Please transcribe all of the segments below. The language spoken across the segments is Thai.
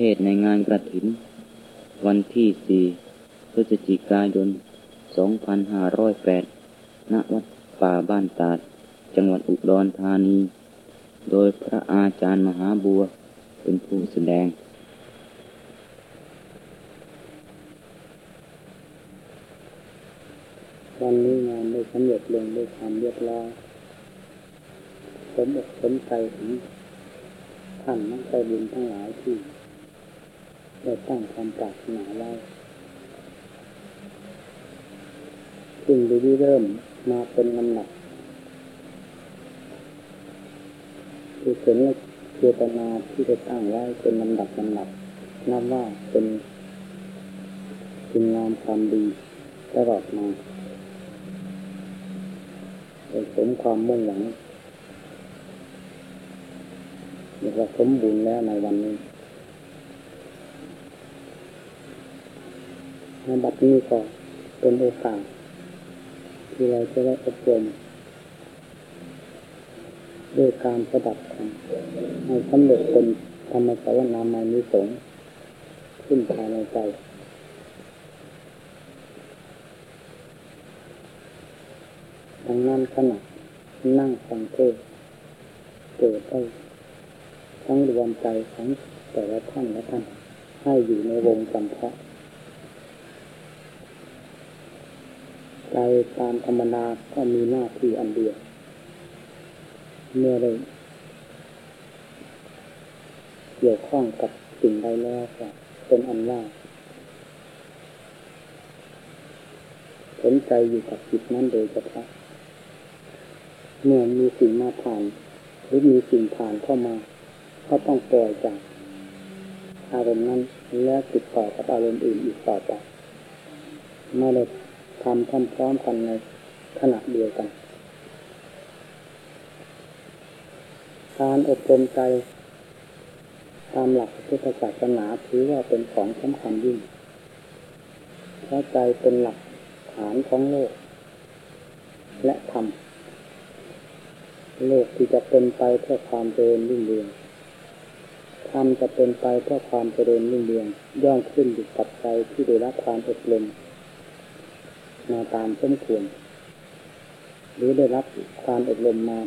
เทศในงานกระถิน วันที่สี่พฤศจิกายน 2508 ณ วัดป่าบ้านตาด จังหวัดอุดรธานี โดยพระอาจารย์มหาบัวเป็นผู้แสดง วันนี้งานได้สำเร็จลงด้วยความเรียบร้อยสมอกสมใจถึงท่านนักใจบุญทั้งหลายที่ ได้ตั้งความปรารถนาไว้ซึ่งได้เริ่มมาเป็นลำหนักคือเป็นเจตนาที่ได้ตั้งไว้เป็นลำดับลำดับนับว่าเป็นคุณงามความดีตลอดมาเป็นสมความมุ่งหวังเรียกว่าสมบูรณ์แล้วในวันนี้ นบัดนี้ก็เป็นโอกาสที่เราจะได้อบรมด้วยการประดับธรรมให้สำเร็จเป็นธรรมสาวนามานิสงขึ้นภายในใจดังนั้นขณะนั่งฟังเทศเกิดได้ทั้งรวมใจของแต่ละท่านและท่านให้อยู่ในวงจำเพาะ ใจตามธรรมดาก็มีหน้าที่อันเดียว เมื่อได้เกี่ยวข้องกับสิ่งใดแล้วก็เป็นอันว่าสนใจอยู่กับจิตนั้นโดยเฉพาะเมื่อมีสิ่งมาผ่านหรือมีสิ่งผ่านเข้ามา ก็ต้องปล่อยจากอารมณ์นั้นแล้วติดต่อกับอารมณ์อื่นอีกต่อไปไม่ได้ ทำพร้อมๆกันในขณะเดียวกัน การอบรมใจ ตามหลักพุทธศาสนาถือว่าเป็นของสำคัญยิ่ง เพราะใจเป็นหลักฐานของโลก และธรรม โลกที่จะเป็นไปเพื่อความเจริญรุ่งเรืองธรรมจะเป็นไปเพื่อความเจริญรุ่งเรืองย่อมขึ้นอยู่กับใจที่ได้รับความอบรม มาตามสมควรหรือได้รับความอบรมมา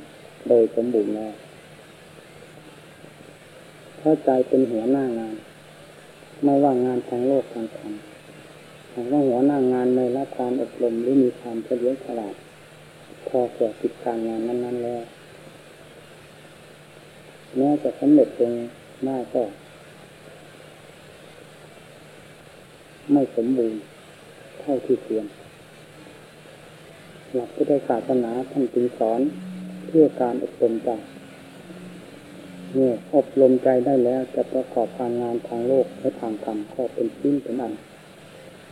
โดยสมบูรณ์แล้วถ้าใจเป็นหัวหน้างาน ไม่ว่างานทางโลกทางธรรมหากว่าหัวหน้างานไม่รับการอบรมหรือมีความเฉลียวฉลาดพอแก่กิจการงานนั้น ๆ แล้วแม้จะสำเร็จลงได้าก็ ไม่สมบูรณ์เท่าที่ควร หลักพุทธศาสนาท่านจึงสอนเพื่อการอบรมใจเมื่ออบรมใจได้แล้วจะประกอบการงานทางโลกและทางธรรมก็เป็นชิ้นเป็นอัน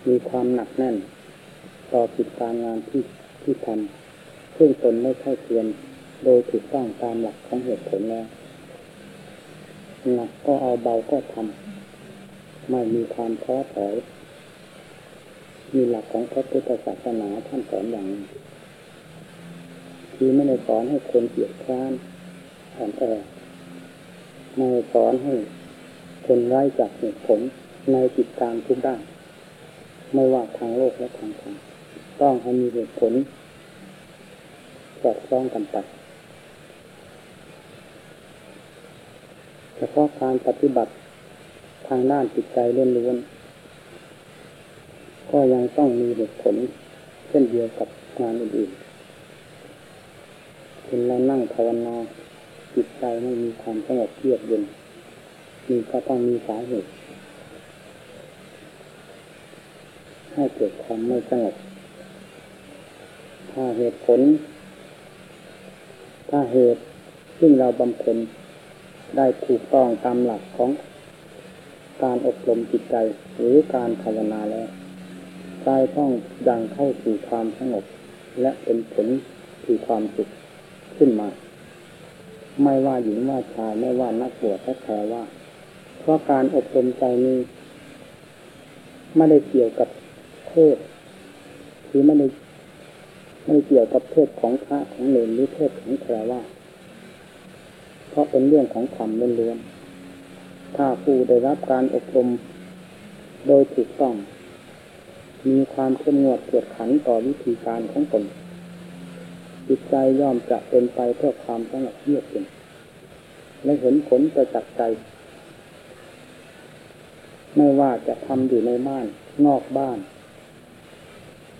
มีความหนักแน่น ต่อกิจการงานที่ที่ทำซึ่งตนไม่ใช่เพียนโดยถูกต้องตามหลักของเหตุผลแล้วหนักก็เอาเบาก็ทำไม่มีความท้อถอยมีหลักของพระพุทธศาสนาท่านสอนอย่างนี้ คือไม่ได้สอนให้คนเกียดคร้านอ่อนแอไม่สอนให้คนไร้จากเหตุผลในจิตการทุกด้าน ไม่ว่าทางโลกและทางธรรมต้องให้มีเหตุผลสอดคล้องกันไปเฉพาะการปฏิบัติทางด้านจิตใจเล่นล้วน ก็ยังต้องมีเหตุผลเช่นเดียวกับงานอื่นๆ เป็นเรานั่งภาวนาจิตใจไม่มีความสงบเยือกเย็นมีก็ต้องมีสาเหตุให้เกิดความไม่สงบถ้าเหตุผล ถ้าเหตุซึ่งเราบำเพ็ญได้ถูกต้องตามหลักของการอบรมจิตใจหรือการภาวนาแล้วใจต้องยังเข้าสู่ความสงบและเป็นผลคือความสุข ขึ้นมา ไม่ว่าหญิงว่าชายไม่ว่านักบวชและแพรว่า เพราะการอบรมใจนี้ ไม่ได้เกี่ยวกับเพศหรือไม่ได้ไม่เกี่ยวกับเพศของพระของเลนหรือเพศของแพรว่า เพราะเป็นเรื่องของธรรมล้วนถ้าผู้ได้รับการอบรมโดยถูกต้อง มีความเข้มงวดกวดขันต่อวิธีการของตน จิตใจย่อมจะเป็นไปเพื่อความสงบเยือกเย็นและเห็นผลประจักษ์ใจ ไม่ว่าจะทำอยู่ในบ้าน นอกบ้าน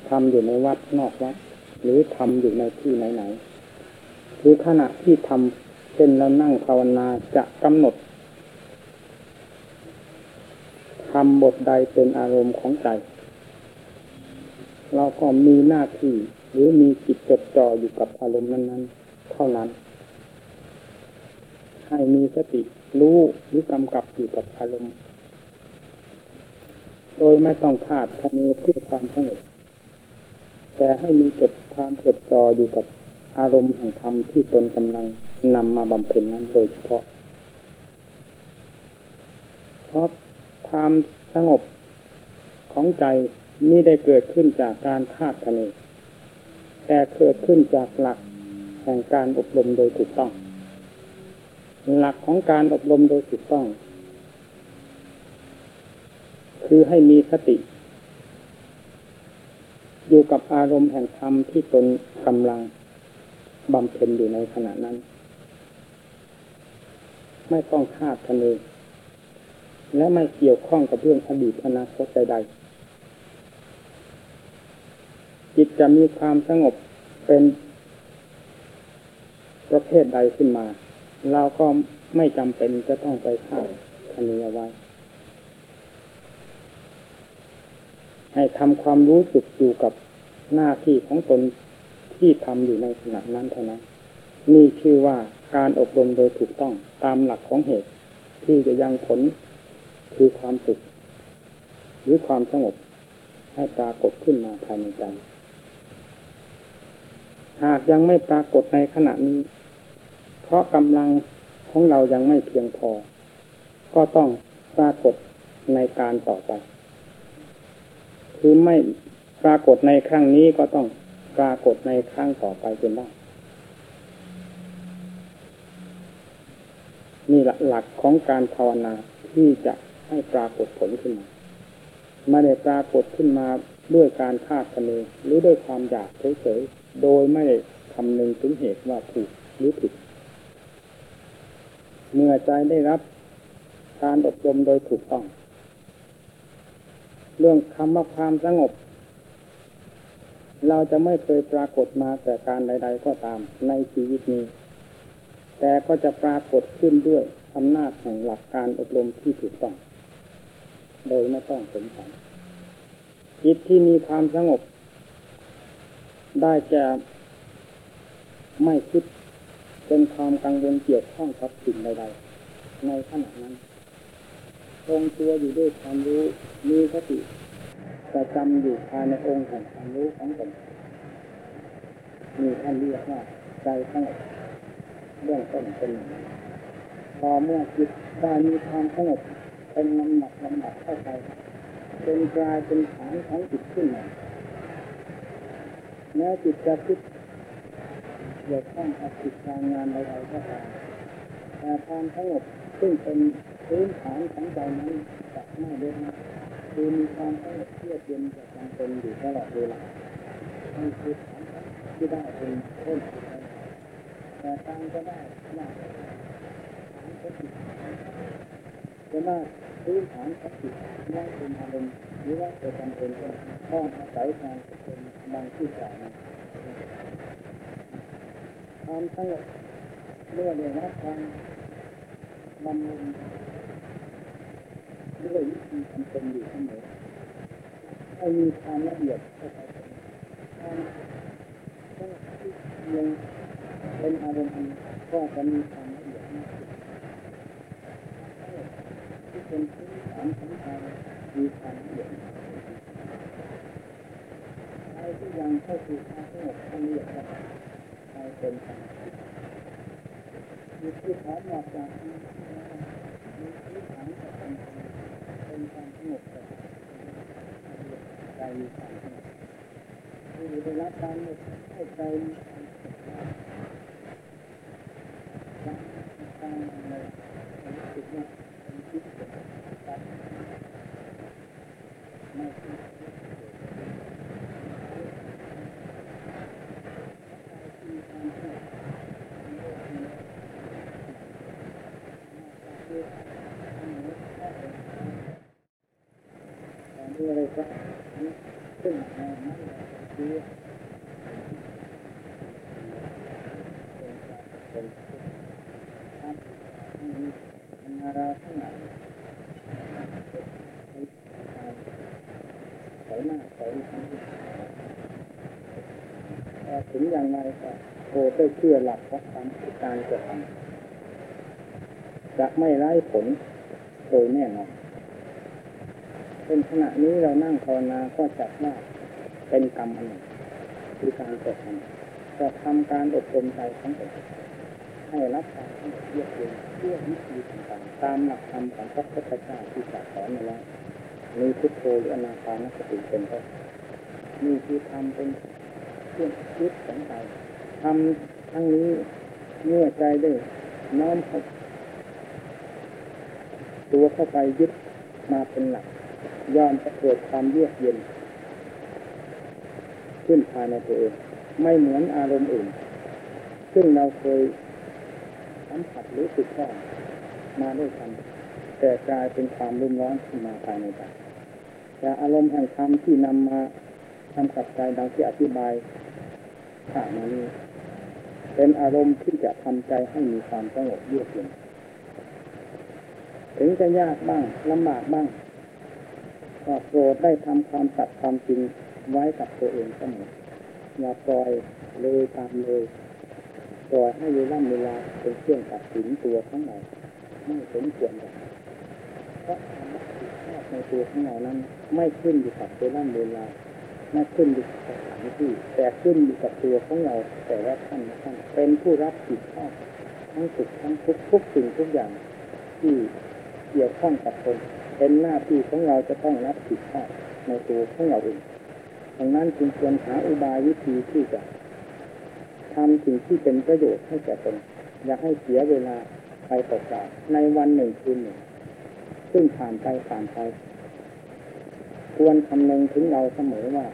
ทำอยู่ในวัดนอกวัด หรือทำอยู่ในที่ไหนๆหรือขณะที่ทำเช่นเรานั่งภาวนาจะกำหนดทำบทใดเป็นอารมณ์ของใจ เราก็มีหน้าที่ หรือมีจิตจดจ่ออยู่กับอารมณ์นั้น ๆ เท่านั้น ให้มีสติรู้หรือกำกับอยู่กับอารมณ์ โดยไม่ต้องคาดคะเนเพื่อความสงบแต่ให้มีจดความจดจ่ออยู่กับอารมณ์แห่งธรรมที่ตนกำลังนำมาบำเพ็ญนั้นโดยเฉพาะ เพราะความสงบของใจนี่ได้เกิดขึ้นจากการคาดคะเน แต่เกิดขึ้นจากหลักแห่งการอบรมโดยถูกต้อง หลักของการอบรมโดยถูกต้อง คือให้มีสติ อยู่กับอารมณ์แห่งธรรมที่ตนกำลังบำเพ็ญอยู่ในขณะนั้น ไม่ต้องคาดคะเนและไม่เกี่ยวข้องกับเรื่องอดีตอนาคตใดๆ จิตจะมีความสงบเป็นประเภทใดขึ้นมา เราก็ไม่จำเป็นจะต้องไปคาดคะเนเอาไว้ ให้ทำความรู้สึกอยู่กับหน้าที่ของตนที่ทำอยู่ในขณะนั้นเท่านั้นนี่ชื่อว่าการอบรมโดยถูกต้องตามหลักของเหตุ ที่จะยังผลคือความสุขหรือความสงบให้ปรากฏขึ้นมาภายในใจ หากยังไม่ปรากฏในขณะนี้ เพราะกำลังของเรายังไม่เพียงพอ ก็ต้องปรากฏในการต่อไป คือไม่ปรากฏในครั้งนี้ก็ต้องปรากฏในครั้งต่อไปจนได้นี่หลักของการภาวนาที่จะให้ปรากฏผลขึ้นมาไม่ได้ปรากฏขึ้นมาด้วยการคาดคะเนหรือด้วยความอยากเฉยๆ โดยไม่คำนึงถึงเหตุว่าถูกหรือผิด เมื่อใจได้รับการอบรมโดยถูกต้อง เรื่องคำว่าความสงบ เราจะไม่เคยปรากฏมาแต่การใด ๆ ก็ตามในชีวิตนี้ แต่ก็จะปรากฏขึ้นด้วยอำนาจแห่งหลักการอบรมที่ถูกต้อง โดยไม่ต้องสงสัยจิตที่มีความสงบ ได้จะไม่คิดเป็นความกังวลเกี่ยวข้องกับสิ่งใดๆ ในขณะนั้นทรงตัวอยู่ด้วยความรู้มีสติประจำอยู่ภายในองค์แห่งความรู้ของตนมีท่านเรียกว่าใจสงบเรื่องต้นเป็นพอเมื่อจิตได้มีความสงบเป็นลำหนักลำดับเข้าไปเป็นกลายเป็นฐานของจิตขึ้นมา แม้จิตจะคิดเกี่ยวข้องกับจิตการงานใดๆก็ตามแต่ความสงบซึ่งเป็นพื้นฐานของใจนั้นจะไม่เด่นคือมีความสงบเยือกเย็นจากการเป็นอยู่ตลอดเวลานี่คือฐานที่ได้เป็นต้นแต่การจะได้ยากจะได้พื้นฐานของจิตไม่เป็นอารมณ์หรือว่าจะจำเป็นต้องอาศัยการเป็น ดังที่กล่าวมาความสงบเมื่อได้รับการบำรุงด้วยวิธีทำเป็นอยู่เสมอให้มีความละเอียดเข้าไปความสงบที่ยังเป็นอารมณ์ก็จะมีความละเอียดมากขึ้นที่เป็นพื้นฐานของการมีความละเอียดใครที่ ยังเข้าสู่ความสงบความละเรียดก็ไปเป็นสมาธิมีที่ถอนออกจากนี้มีที่ฐานจากเป็นเป็นความสงบแต่ใจมีความสงบคือได้รับการหมดให้ใจมีความสงบการการอะไรรู้สึกว่าเป็น อะไรก็ขึ้นมานั่นคือเป็นครับนาราทั้งหลายใส่ หน้าใส่ทั้งถึงอย่างไรก็โคได้เชื่อหลักของการการกระทำจะไม่ไร้ผลโดยแน่นอน เป็นขณะนี้เรานั่งภาวนาก็จัดว่าเป็นกรรมอันหนึ่งคือการตกระทำจะทำการอบรมใจของตนให้รับการเรียกเรียนเพื่อวิธีต่างๆตามหลักธรรมของพระพุทธเจ้าที่ตรัสสอนมาแล้วมีพุทโธหรืออนาคานสติเป็นต้นมีคือทำเป็นเครื่องยึดของใจทำทั้งนี้เมื่อใจได้น้อมตัวเข้าไปยึดมาเป็นหลัก ย่อมจะเกิดความเยือกเย็น ขึ้นภายในตัวเอง ไม่เหมือนอารมณ์อื่น ซึ่งเราเคยสัมผัสหรือสึกข้องมาด้วยกันแต่กลายเป็นความรุ่มร้อนขึ้นมาภายในใจแต่อารมณ์แห่งธรรมที่นำมาทำกับใจดังที่อธิบายข่ามานี้เป็นอารมณ์ที่จะทำใจให้มีความสงบเยือกเย็นถึงจะยากบ้างลำบากบ้าง ก็โปรดได้ทำความสัตย์ความจริงไว้กับตัวเองเสมออย่าปล่อยเลยตามเลยปล่อยให้เวลาเวลาเป็นเครื่องตัดสินตัวของเราไม่สมควรเลยเพราะความผิดพลาดในตัวของเรานั้น ไม่ขึ้นอยู่กับเวลาเวลาไม่ขึ้นอยู่กับสถานที่แต่ขึ้นอยู่กับตัวของเรา แต่ว่าท่านท่านเป็นผู้รับผิดชอบทั้งสุขทั้งทุกทุกสิ่งทุกอย่างที่ เกี่ยวข้องกับตนเป็นหน้าที่ของเราจะต้องรับผิดชอบในตัวของเราเองดังนั้นจึงควรหาอุบายวิธีที่จะทำสิ่งที่เป็นประโยชน์ให้แก่ตนอย่าให้เสียเวลาไปเปล่าในวันหนึ่งคืนหนึ่ง ซึ่งผ่านไปผ่านไป ควรคำนึงถึงเราเสมอว่า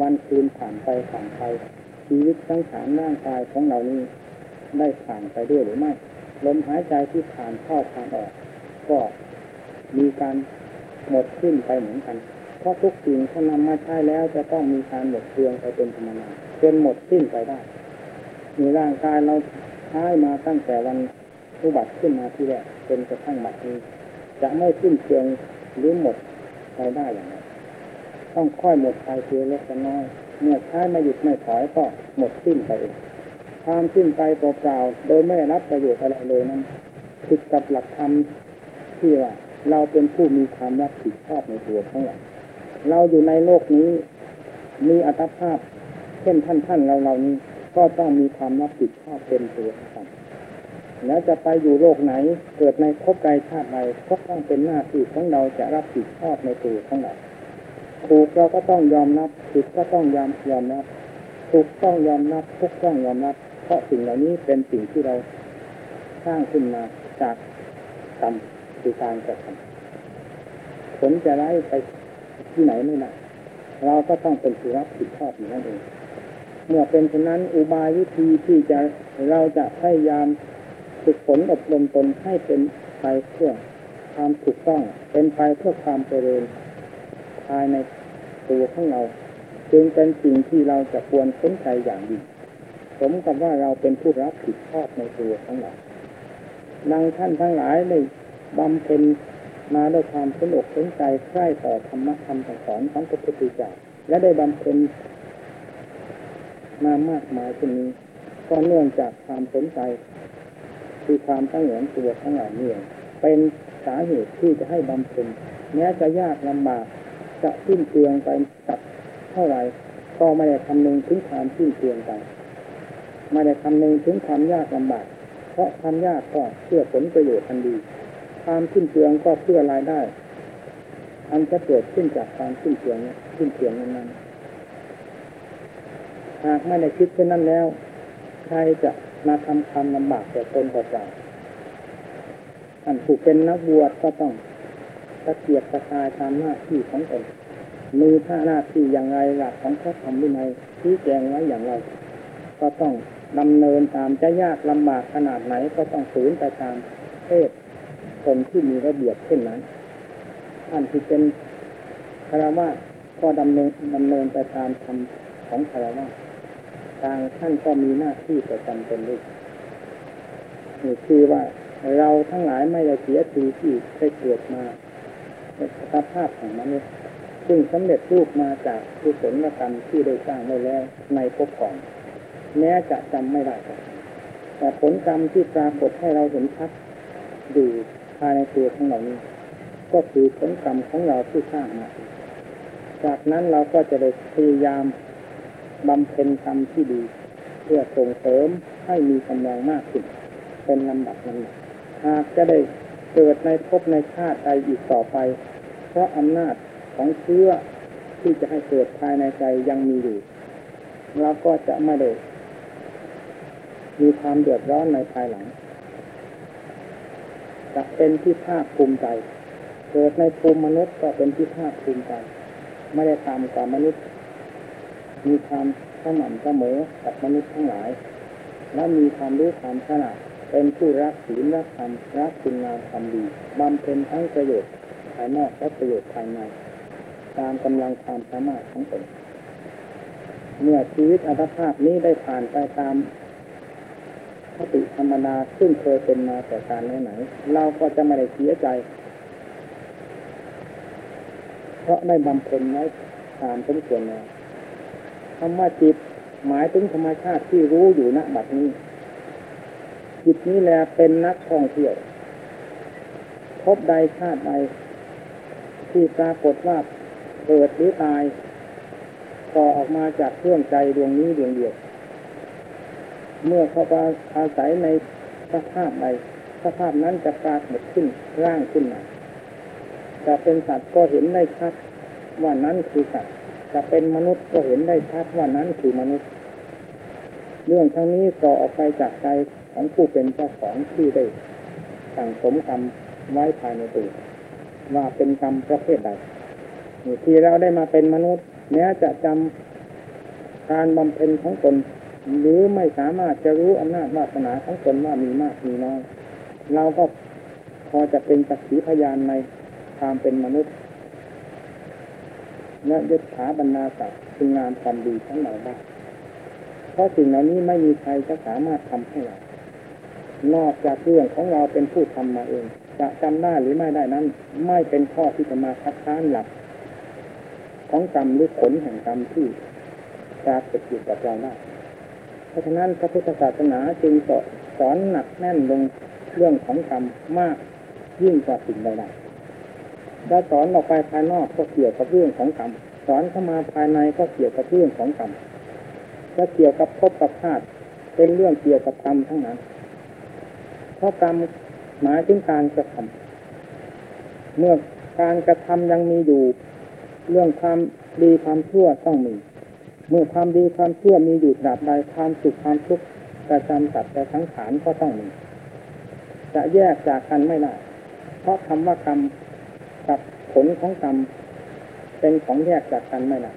วันคืนผ่านไปผ่านไป ชีวิตทั้งสามร่างกายของเรานี้ ได้ผ่านไปด้วยหรือไม่ลมหายใจที่ผ่านเข้าผ่านออก ก็ มีการหมดสิ้นไปเหมือนกัน เพราะทุกสิ่งถ้านำมาใช้แล้วจะต้องมีการหมดเปลืองไปเป็นธรรมดาจนหมดสิ้นไปได้ มีร่างกายเราใช้มาตั้งแต่วันอุบัติขึ้นมาที่แรกจนกระทั่งบัดนี้ จะไม่สิ้นเปลืองหรือหมดไปได้อย่างไรต้องค่อยหมดไปเพียงเล็กน้อย เมื่อใช้ไม่หยุดไม่ถอยก็หมดสิ้นไปเองความสิ้นไปเปล่าๆโดยไม่รับประโยชน์อะไรเลยนั้นผิดกับหลักธรรมที่ว่า เราเป็นผู้มีความรับผิดชอบในตัวของเราเราอยู่ในโลกนี้ มีอัตภาพเช่นท่านท่านเราเรานี้ก็ต้องมีความรับผิดชอบเป็นตัวของแล้วจะไปอยู่โลกไหน เกิดในภพใดชาติใดก็ต้องเป็นหน้าที่ของเราจะรับผิดชอบในตัวของเราถูกเราก็ต้องยอมรับผิดก็ต้องยอมยอมรับถูกต้องยอมรับทุกต้องยอมรับ เพราะสิ่งเหล่านี้เป็นสิ่งที่เราสร้างขึ้นมาจากกรรม คือการกระทำผลจะไล่ไปที่ไหนไม่ได้เราก็ต้องเป็นผู้รับผิดชอบอยู่นั่นเอง เมื่อเป็นเช่นนั้นอุบายวิธีที่จะเราจะพยายามฝึกฝนอบรมตนให้เป็นไปเพื่อความถูกต้อง เป็นไปเพื่อความเจริญภายในตัวของเรา จึงเป็นสิ่งที่เราจะควรสนใจอย่างยิ่งสมกับว่าเราเป็นผู้รับผิดชอบในตัวของเราดังท่านทั้งหลายได้ บำเพ็ญมาด้วยความสนุกสนใจใคร่ต่อธรรมะคำสอนของพระพุทธเจ้าและได้บำเพ็ญมามากมายเช่นนี้ก็เนื่องจากความสนใจ คือความตั้งเหนตัวทั้งหลายนี่เป็นสาเหตุที่จะให้บำเพ็ญแม้จะยากลำบากจะสิ้นเปลืองไปสักเท่าไหร่ก็ไม่ได้คำนึงถึงความสิ้นเปลืองไปไม่ได้คำนึงถึงความยากลำบาก เพราะความยากก็เพื่อผลประโยชน์ทันดี ความสิ้นเปลืองก็เพื่อรายได้ อันจะเกิดขึ้นจากความสิ้นเปลืองสิ้นเปลืองนั้นหากไม่ได้คิดเช่นนั้นแล้ว ใครจะมาทำความลำบากแต่ตนเปล่าท่านผู้เป็นนักบวชก็ต้องตะเกียบตะกายตามหน้าที่ของตนมีท่าหน้าที่อย่างไรหลักของพระธรรมวินัยที่แจงไว้อย่างไร ก็ต้องดำเนินตามจะยากลำบากขนาดไหนก็ต้องฝืนไปตามเพศ คนที่มีระเบียบเช่นนั้นท่านที่เป็นคารวะก็ดำเนินดำเนินไปตามธรรมของคารวะทางท่านก็มีหน้าที่ประจำตนด้วยนี่คือว่าเราทั้งหลายไม่ได้เสียทีที่ได้เกิดมาในสภาพของมนุษย์ซึ่งสำเร็จรูปมาจากกุศลกรรมที่ได้สร้างไว้แล้วในภพก่อน แม้จะจำไม่ได้แต่ผลกรรมที่ปรากฏให้เราเห็นชัดอยู่ายในตัวของเรานี้ ก็คือผลกรรมของเราที่สร้างมา จากนั้นเราก็จะได้พยายามบำเพ็ญกรรมที่ดี เพื่อส่งเสริมให้มีกำลังมากขึ้น เป็นลำดับลำดับหากจะได้เกิดในภพในชาติใดอีกต่อไป เพราะอำนาจของเชื้อที่จะให้เกิดภายในใจยังมีอยู่เราก็จะไม่ได้มีความเดือดร้อนในภายหลัง จะเป็นที่ภาคภูมิใจ เกิดในภูมิมนุษย์ก็เป็นที่ภาคภูมิใจ ไม่ได้ตามกว่ามนุษย์ มีความสม่ำเสมอกับมนุษย์ทั้งหลาย และมีความรู้ความฉลาดเป็นผู้รักศีลรักธรรมรักคุณงามความดีบำเพ็ญทั้งประโยชน์ภายนอกและประโยชน์ภายใน ตามกำลังความสามารถของตนเมื่อชีวิตอัตภาพนี้ได้ผ่านไปตาม คติธรรมดาซึ่งเคยเป็นมาแต่การไหนๆเราก็จะไม่ได้เสียใจ เพราะได้บำเพ็ญไว้ตามสมควรแล้วคำว่าจิตหมายถึงธรรมชาติที่รู้อยู่ณบัดนี้ จิตนี้แหละเป็นนักท่องเที่ยวพบใดชาติใดที่ปรากฏว่าเกิดหรือตายต่อออกมาจากเครื่องใจดวงนี้ดวงเดียว เมื่อเขาอาศัยในสภาพใดสภาพนั้นจะปรากฏขึ้นร่างขึ้นมาจะเป็นสัตว์ก็เห็นได้ชัดว่านั้นคือสัตว์จะเป็นมนุษย์ก็เห็นได้ชัดว่านั้นคือมนุษย์ เรื่องทั้งนี้ต่อออกไปจากใจของผู้เป็นเจ้าของที่ได้สั่งสมกรรมไว้ภายในตัวว่าเป็นกรรมประเภทใดที่เราได้มาเป็นมนุษย์แม้จะจำการบำเพ็ญของตน หรือไม่สามารถจะรู้อำนาจวาสนาของตนว่ามีมากมีน้อยเราก็พอจะเป็นสักขีพยานในความเป็นมนุษย์และยศถาบรรณาศักดิ์คืองานความดีทั้งเรายได้เพราะสิ่งเหล่านี้ไม่มีใครจะสามารถทำให้เรา นอกจากเรื่องของเราเป็นผู้ทำมาเอง จะจำได้หรือไม่ได้นั้น ไม่เป็นข้อที่จะมาคัดค้านหลัก ของกรรมหรือผลแห่งกรรมที่ปรากฏอยู่กับเราได้ ราะฉะนั้นพระพุทธศาสนาจึงสอนหนักแน่นลงเรื่องของกรรมมากยิ่งกว่าสิ่งใดๆถ้าสอนออกไปภายนอกก็เกี่ยวกับเรื่องของกรรมสอนเข้ามาภายในก็เกี่ยวกับเรื่องของกรรมจะเกี่ยวกับภพกับชาติเป็นเรื่องเกี่ยวกับกรรมทั้งนั้น เพราะกรรมหมายถึงการกระทำเมื่อการกระทำยังมีอยู่ เรื่องความดีความชั่วต้องมี เมื่อความดีความชั่วมีอยู่ตราบใดความสุขความทุกข์ประจำตัดแต่สังขารก็ต้องมีจะแยกจากกันไม่ได้เพราะคำว่ากรรมกับผลของกรรมเป็นของแยกจากกันไม่ได้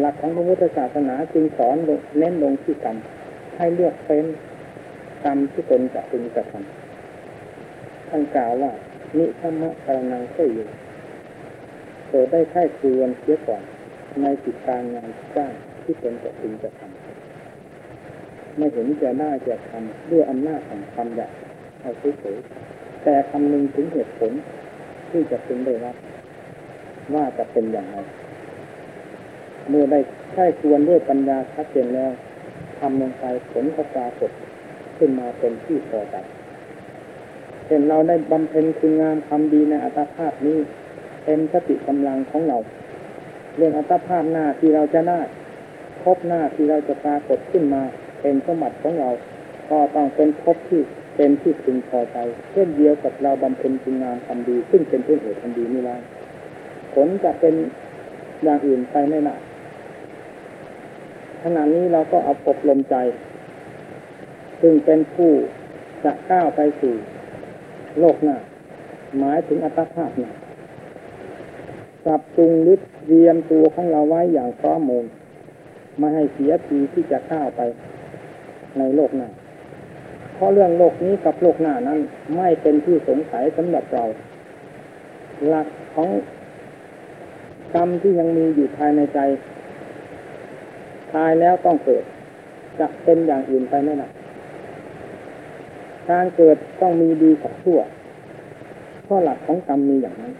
หลักของพระพุทธศาสนาจึงสอนเน้นลงที่กรรมให้เลือกเป็นกรรมที่ตนจะพึงกระทำท่านกล่าวว่านิธรรมะกรนังเสยโดได้ค่ายควนเสียก่อน ในกิจการงานจ้างที่ตนจะพึงจะทำไม่เห็นจะน่าจะทำด้วยอำนาจของความอยากเอาเฉยๆแต่คำนึงถึงเหตุผลที่จะพึงได้รับว่าจะเป็นอย่างไรเมื่อได้ค่ายควนด้วยปัญญาชัดเจนแล้วทำลงไปผลก็ปรากฏขึ้นมาเป็นที่พอใจเห็นเราได้บำเพ็ญคุณงามความดีในอัตภาพนี้เป็นสติกำลังของเรา เรื่องอัตภาพหน้าที่เราจะได้าพบหน้าที่เราจะปรากฏขึ้นมา เป็นสมบัติของเรา ก็ต้องเป็นพบที่เป็นที่พึงพอใจเช่นเดียวกับเราบำเพ็ญคุณงามความดี ซึ่งเป็นเพื่อเหตุความดีนี่แล้วผลจะเป็นอย่างอื่นไปไม่ได้ขณะนี้เราก็เอาอบรมใจ ซึ่งเป็นผู้จะก้าวไปสู่ โลกหน้า หมายถึงอัตภาพหน้า ปรับปรุงลึกเรียมตัวของเราไว้อย่างพร้อมมูลไม่ให้เสียทีที่จะก้าวไปในโลกหน้า เพราะเรื่องโลกนี้กับโลกหน้านั้น ไม่เป็นที่สงสัยสำหรับเรา หลักของกรรมที่ยังมีอยู่ภายในใจ ตายแล้วต้องเกิด จะเป็นอย่างอื่นไปไม่ได้การเกิดต้องมีดีกับชั่วเพราะหลักของกรรมมีอย่างนั้น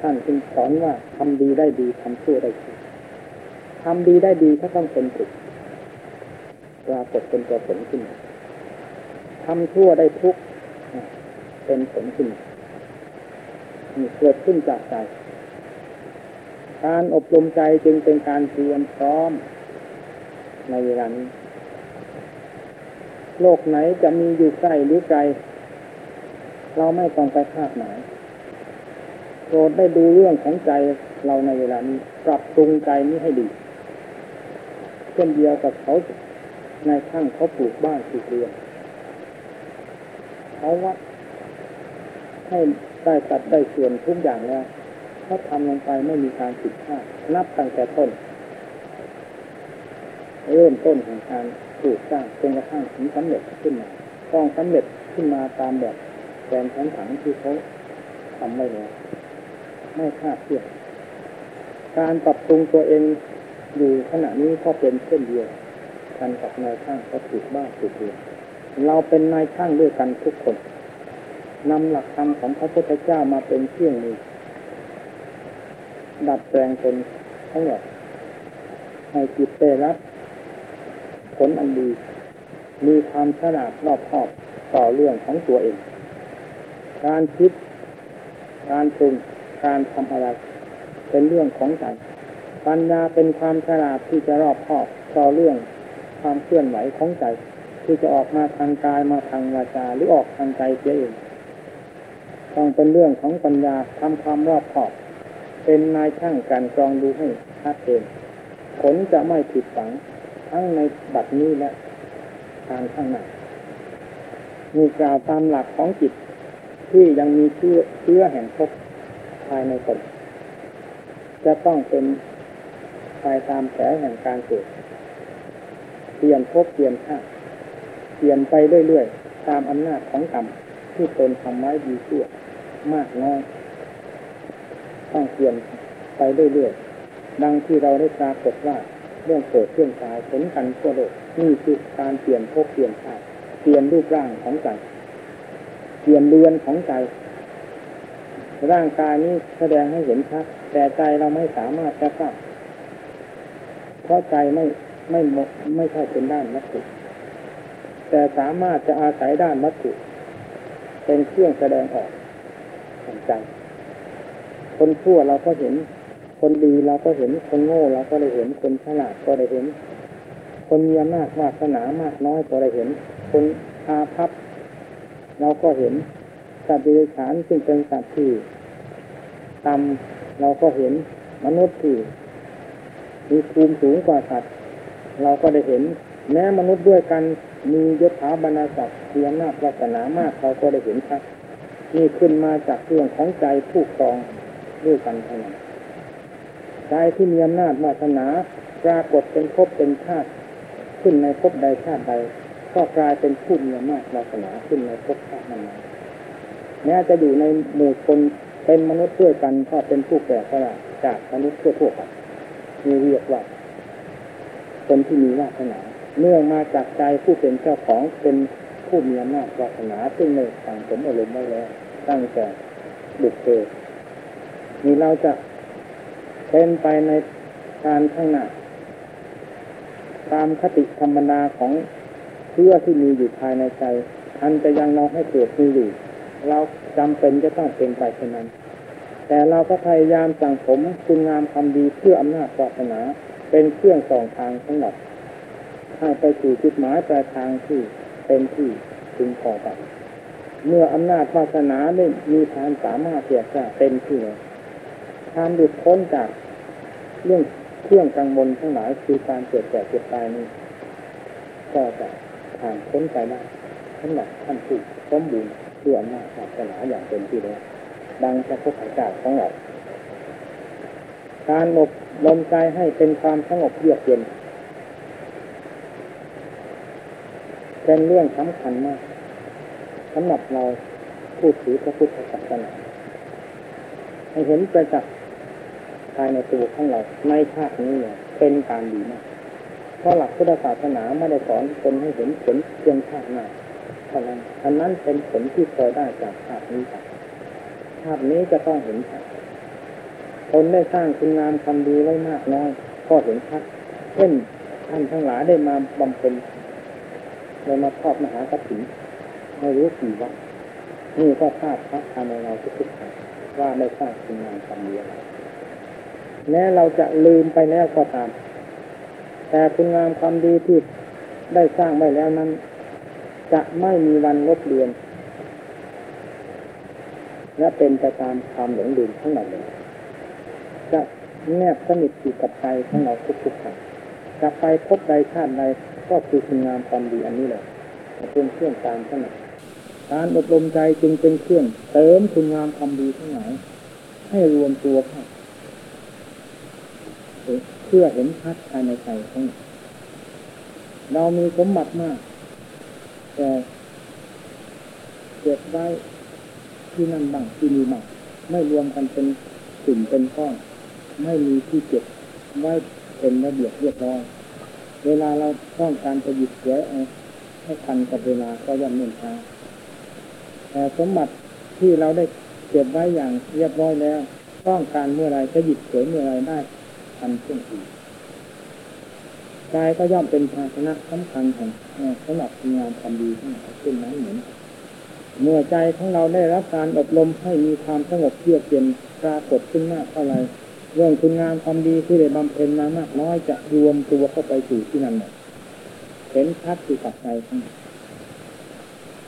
ท่านจึงสอนว่าทำดีได้ดีทำชั่วได้ชั่วทำดีได้ดีก็ต้องเป็นสุขปรากฏเป็นตัวผลขึ้นมาทำชั่วได้ทุกเป็นผลขึ้นมาเกิดขึ้นจากใจ การอบรมใจจึงเป็นการเตรียมพร้อมในเวลานี้โลกไหนจะมีอยู่ใกล้หรือไกล เราไม่ต้องไปคาดหมาย โปรดได้ดูเรื่องของใจเราในเวลานี้ปรับปรุงใจนี้ให้ดี เช่นเดียวกับเขาในข้างเขาปลูกบ้านปลูกเรือนเขาวัดให้ได้ตัดได้ส่วนทุกอย่างแล้วเขาทำลงไปไม่มีการผิดพลาดนับตั้งแต่ต้น เริ่มต้นของการปลูกสร้างจนกระทั่งถึงสำเร็จขึ้นมาต้องสำเร็จขึ้นมาตามแบบแผนทั้งถังที่เขาทำไม่แล้ว ไม่คาดเคลื่อนการปรับปรุงตัวเองอยู่ขณะนี้ก็เป็นเช่นเดียวกันกับนายช่างก็ถูกบ้าถูกเรือนเราเป็นนายช่างด้วยกันทุกคนนำหลักธรรมของพระพุทธเจ้ามาเป็นเครื่องมือดัดแปลงตนทั้งหมดให้จิตได้รับผลอันดี มีความฉลาดรอบคอบต่อเรื่องของตัวเอง การคิด การปรุง การทำอะไร เป็นเรื่องของใจปัญญาเป็นความฉลาดที่จะรอบคอบต่อเรื่องความเคลื่อนไหวของใจ ที่จะออกมาทางกายมาทางวาจาหรือออกทางใจเสียเองต้องเป็นเรื่องของปัญญาทำความรอบคอบ เป็นนายช่างการกรองดูให้ชัดเจนผลจะไม่ผิดฝังทั้งในบัดนี้และทางข้างหน้ามีกล่าวตามหลักของจิตที่ยังมีเชื้อเชื้อแห่งภพ ภายในตนจะต้องเป็นไปตามแผลแห่งการเกิดเปลี่ยนภพเปลี่ยนชาติเปลี่ยนไปเรื่อยๆตามอำนาจของกรรมที่ตนทำไว้ดีชั่วมากน้อยต้องเปลี่ยนไปเรื่อยๆดังที่เราได้ปรากฏว่าเรื่องเกิดเรื่องตายผลกันทั่วโลกนี่คือการเปลี่ยนภพเปลี่ยนชาติเปลี่ยนรูปร่างของใจเปลี่ยนเรือนของใจ ร่างกายนี้แสดงให้เห็นชัดแต่ใจเราไม่สามารถจะทราบเพราะใจไม่ไม่ไม่ใช่เป็นด้านวัตถุแต่สามารถจะอาศัยด้านวัตถุเป็นเครื่องแสดงออกของใจ คนชั่วเราก็เห็น คนดีเราก็เห็น คนโง่เราก็ได้เห็น คนฉลาดก็ได้เห็น คนมีอำนาจวาสนามากน้อยก็ได้เห็น คนอาภัพเราก็เห็น สัตว์ดิบฉานซึ่งเป็นสัตว์ที่ต่ำเราก็เห็นมนุษย์ที่มีภูมิสูงกว่าสัตว์ เราก็ได้เห็น แม้มนุษย์ด้วยกันมียศถาบรรดาศักดิ์มีอำนาจวาสนามากเราก็ได้เห็นชัดนี่ขึ้นมาจากเรื่องของใจผู้ครองด้วยกันเท่านั้นใจที่มีอำนาจวาสนาปรากฏเป็นภพเป็นชาติขึ้นในภพใดชาติใด ก็กลายเป็นผู้มีอำนาจวาสนาขึ้นในภพชาตินั้น แม้จะอยู่ในหมู่คนเป็นมนุษย์ด้วยกันก็เป็นผู้แก่กระจากมนุษย์ทั่วไปมีเรียกว่าคนที่มีวาสนาเนื่องมาจากใจผู้เป็นเจ้าของเป็นผู้มีอำนาจวาสนาซึ่งในสั่งสมอารมณ์ไว้แล้ว ตั้งแต่บุกเกิดนี่เราจะเป็นไปในการข้างหน้าตามคติธรรมนาของเชื่อที่มีอยู่ภายในใจ อันจะยังเราให้เกิดมีอยู่ เราจำเป็นจะต้องเป็นไปเช่นนั้น แต่เราก็พยายามสั่งสมคุณงามความดีเพื่ออำนาจศาสนา เป็นเครื่องส่องทางสำหรับให้ไปสู่จุดหมายปลายทางที่เป็นที่ถึงพอไปเมื่ออำนาจวาสนาได้มีทานสามารถเทียบจะเต็มที่เลยทานหลุดพ้นจากเรื่องเครื่องกังวลทั้งหลายคือการเกิดแก่เจ็บตายนี้ก็จะผ่านพ้นไปได้สำหรับท่านผู้สมบูรณ์ ด้วยอำนาจศาสนาอย่างเต็มที่แล้วดังพระพุทธเจ้าของเราการอบรมใจให้เป็นความสงบเยือกเย็นเป็นเรื่องสำคัญมากสำหรับเราผู้ถือพระพุทธศาสนาให้เห็นประจักษ์ภายในตัวของเราในชาตินี้เนี่ยเป็นการดีมากเพราะหลักพุทธศาสนาไม่ได้สอนคนให้เห็นผลเพียงชาติหน้า เท่านั้นอันนั้นเป็นผลที่เคยได้จากชาตินี้ไปชาตินี้จะต้องเห็นชัดคนได้สร้างคุณงามความดีไว้มากน้อยก็เห็นชัดเช่นท่านทั้งหลายได้มาบำเพ็ญได้มาทอดมหากฐินไม่รู้กี่วันนี่ก็ทราบพระภายในเราทุกๆท่านว่าได้สร้างคุณงามความดีอะไรแม้เราจะลืมไปแล้วก็ตาม แต่คุณงามความดีที่ได้สร้างไว้แล้วนั้น จะไม่มีวันลบเลือน และเป็นไปตามความหลงลืมทั้งหมดเลยจะแนบสนิทอยู่กับใจของเราทุกๆครั้งจะไปพบใดชาติใดก็คือคุณงามความดีอันนี้แหละเป็นเครื่องตามขนาดการอบรมใจจึงเป็นเครื่องเติมคุณงามความดีทั้งหลายให้รวมตัวเข้าเพื่อเห็นชัดภายในใจของเรามีสมบัติมาก แต่เก็บไว้ที่นั่นบ้างที่นี่บ้างไม่รวมกันเป็นกลุ่มเป็นก้อน ไม่มีที่เก็บไว้เป็นระเบียบเรียบร้อยเวลาเราต้องการจะหยิบเสียให้ทันกับเวลาก็ย่อมเนิ่นช้าแต่สมบัติที่เราได้เก็บไว้อย่างเรียบร้อยแล้ว ต้องการเมื่อไรจะหยิบเสียเมื่อไรได้ทันช่วงที กายก็ย่อมเป็นภาชนะสำคัญของสำหรับงานความดีทั้งหลายเช่นนั้นเหมือนเมื่อใจของเราได้รับการอบรมให้มีความสงบเยือกเย็นปรากฏขึ้นมากเท่าไรเรื่องคุณงามความดีที่ได้บำเพ็ญมามากน้อยจะรวมตัวเข้าไปสู่ที่นั่นหมดเห็นชัดที่กับใจ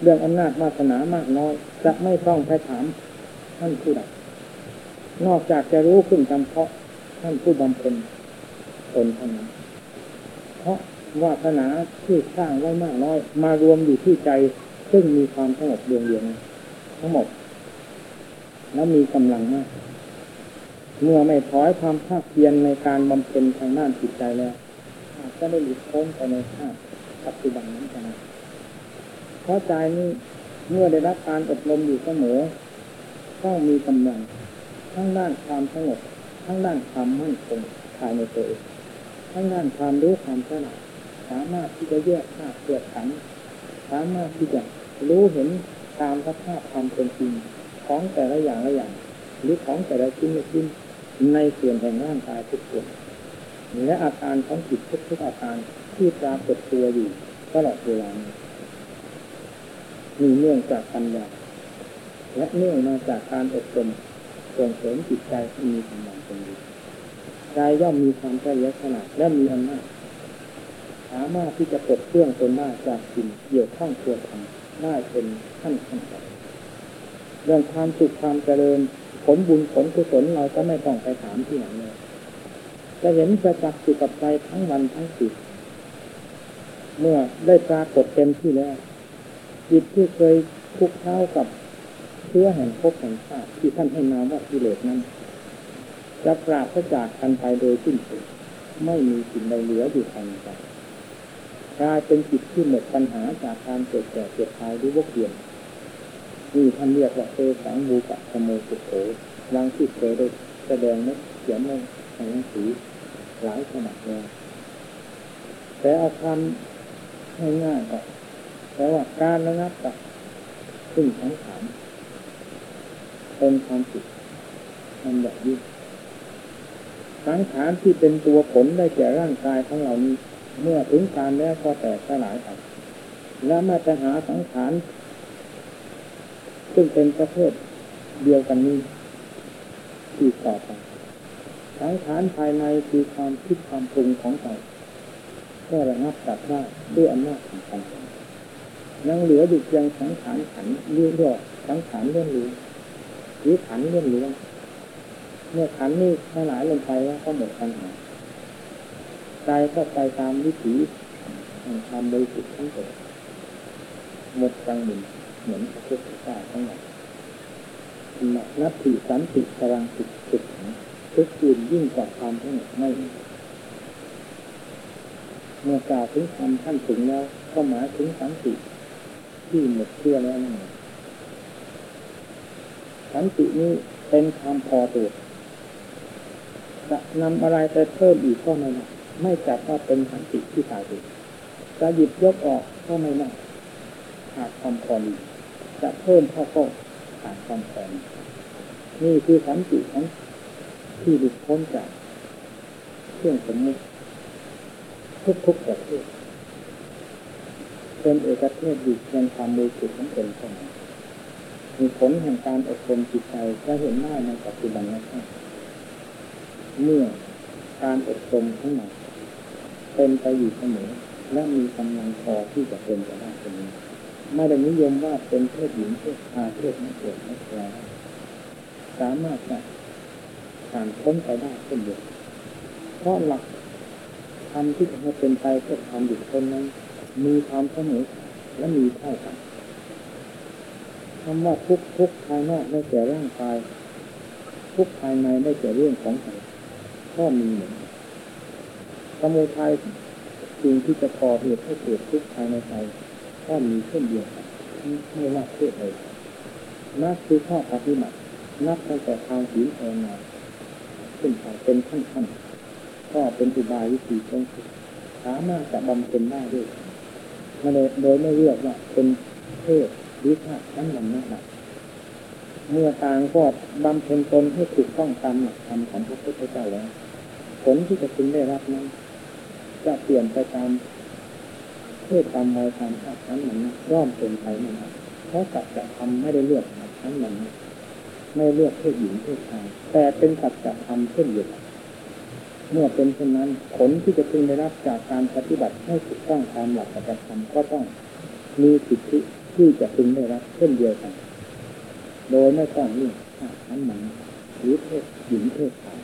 เรื่องอำนาจวาสนามากน้อย จะไม่ต้องไปถามท่านผู้ใดนอกจากจะรู้ขึ้นจำเพาะท่านผู้บำเพ็ญตนเท่านั้น เพราะวาสนาที่สร้างไว้มากน้อย มารวมอยู่ที่ใจ ซึ่งมีความสงบเรียงเรียงทั้งหมด แล้วมีกำลังมาก เมื่อไม่ถอยความภาคเพียรในการบำเพ็ญทางด้านจิตใจแล้วอาจจะได้หลุดพ้นไปในชาติปัจจุบันนั้นกันเพราะใจนี้เมื่อได้รับการอบรมอยู่เสมอ ต้องมีกำลังทั้งด้านความสงบทั้งด้านความมั่นคงภายในตัวเอง ทั้งด้านความรู้ความฉลาดสามารถที่จะแยกธาตุเกิดขันสามารถที่จะรู้เห็นตามสภาพความเป็นจริงของแต่ละอย่างละอย่างหรือของแต่ละชิ้นละชิ้นในส่วนแห่งร่างกายทุกส่วนและอาการของจิตทุกๆอาการที่ปรากฏตัวอยู่ตลอดเวลามีเนื่องจากปัญญาและเนื่องมาจากการอบรมส่งเสริมจิตใจที่มีกำลัง นดีใจย่อมมีความเฉลียวฉลาดและมีอำนาจสามารถที่จะปลดเครื่องตนได้จากสิ่งเกี่ยวข้องตัวทำได้เป็นขั้นขั้นตอนเรื่องความสุขความเจริญ ผลบุญผลกุศลเราก็ไม่ต้องไปถามที่ไหนเลยจะเห็นประจักษ์อยู่กับใจทั้งวันทั้งสิบเมื่อได้ปรากฏเต็มที่แล้วจิตที่เคยทุกเท้ากับเชื้อแห่งภพแห่งชาติที่ท่านให้นามว่ากิเลสนั้น จะปราศจากกันไปโดยสิ้นสุดไม่มีสิ่งใดเหลืออยู่ภายในใจกลายเป็นจิตที่หมดปัญหาจากการเกิดแก่เกิดตายหรือวกเวียนนี่ท่านเรียกว่าเอสังบูกะสมุสุโขวังที่เคยได้แสดงนักเขียนในหนังสือหลายขนาดแล้วแต่เอาคำง่ายๆก็แปลว่าการระงับกับซึ่งสังขารเป็นความผิดมันแบบยิ่ง สังขารที่เป็นตัวผลได้แก่ร่างกายของเรานี้ เมื่อถึงการแล้วก็แตกสลายไปและมาจะหาสังขารซึ่งเป็นประเภทเดียวกันนี้ที่ต่อไปสังขารภายในคือความคิดความปรุงของใจก็ระงับตัดได้ด้วยอำนาจของปัญญายังเหลืออยู่เพียงสังขารขันเรื่อยๆสังขารเรื่องรู้หรือขันเรื่องรู้ เมื่อขันนี้สลายลงไปแล้วก็หมดปัญหาใจก็ไปตามวิถีแห่งความบริสุทธิ์ทั้งหมดหมดกังหมุนเหมือนพระพุทธเจ้าทั้งหลายนับถือสันติพลังสุดสุดทุกอื่นยิ่งกว่าความทั้งหมดไม่เมื่อกล่าวถึงความท่านถึงแล้ว ก็หมายถึงสันติที่หมดเชื่อแล้วนั่นเองสันตินี้เป็นความพอตัว จะนำอะไรไปเพิ่มอีกก็ไม่ได้ไม่จับว่าเป็นสันติที่ตายตัวจะหยิบยกออกก็ไม่ได้ขาดความพอดีจะเพิ่มเข้าก็ขาดความพอดีนี่คือสันติของที่หลุดพ้นจากเครื่องสมมติทุกๆประเทศเป็นเอกเทศอยู่ในความมือสุดของตนเท่านั้นมีผลแห่งการอบรมจิตใจจะเห็นได้ในปัจจุบันนี้ เมื่อการอบรมทั้งหมดเป็นไปอยู่เสมอและมีกำลังพอที่จะเป็นไปได้ตรงนี้ไม่ได้นิยมว่าเป็นเพศหญิงเพศชายเพศไม่เกิดไม่แก่สามารถจะผ่านพ้นไปได้เช่นเดียวเพราะหลักธรรมที่จะให้เป็นไปเพื่อความหยุดพ้นนั้น มีความเสมอและมีเท่ากันคำว่าทุกทุกภายนอกได้แก่ร่างกาย ทุกภายในได้แก่เรื่องของใจ ก็มีเหมือนสมุทัยสิ่งที่จะก่อเหตุให้เกิดทุกข์ภายในใจก็มีเช่นเดียวกันไม่ว่าเพศใดนักคือข้อปฏิบัตินับตั้งแต่ทางศีลภาวนาขึ้นไปเป็นขั้นขั้นก็เป็นอุบายวิธีตรงสุสามารถจะบำเพ็ญได้ด้วยมาเลยโดยไม่เรียกว่าเป็นเพศหรือชาตินั้นมันนั่นะ เมื่อต่างก็บำเพ็ญตนให้ถูกต้องตามหลักธรรมของพระพุทธเจ้าแล้วผลที่จะพึงได้รับนั้นจะเปลี่ยนไปตามเพศตามวัยตามชาตินั้นมันย่อมเป็นไปนั่นแหละเพราะสัจจะทำไม่ได้เลือกนั้นมันไม่เลือกเพศหญิงเพศชายแต่เป็นสัจธรรมเช่นเดียวกันเมื่อเป็นเช่นนั้น ผลที่จะพึงได้รับจากการปฏิบัติให้ถูกต้องตามหลักสัจธรรมก็ต้องมีสิทธิที่จะพึงได้รับเช่นเดียวกัน โดยไม่ต้องนี่นั้นมันหรือเพศหญิงเพศชาย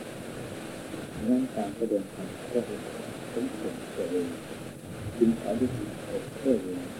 นั่นการแสดงธรรมก็เป็นผลเกิดเองจึงขอที่จะเพิ่มเอง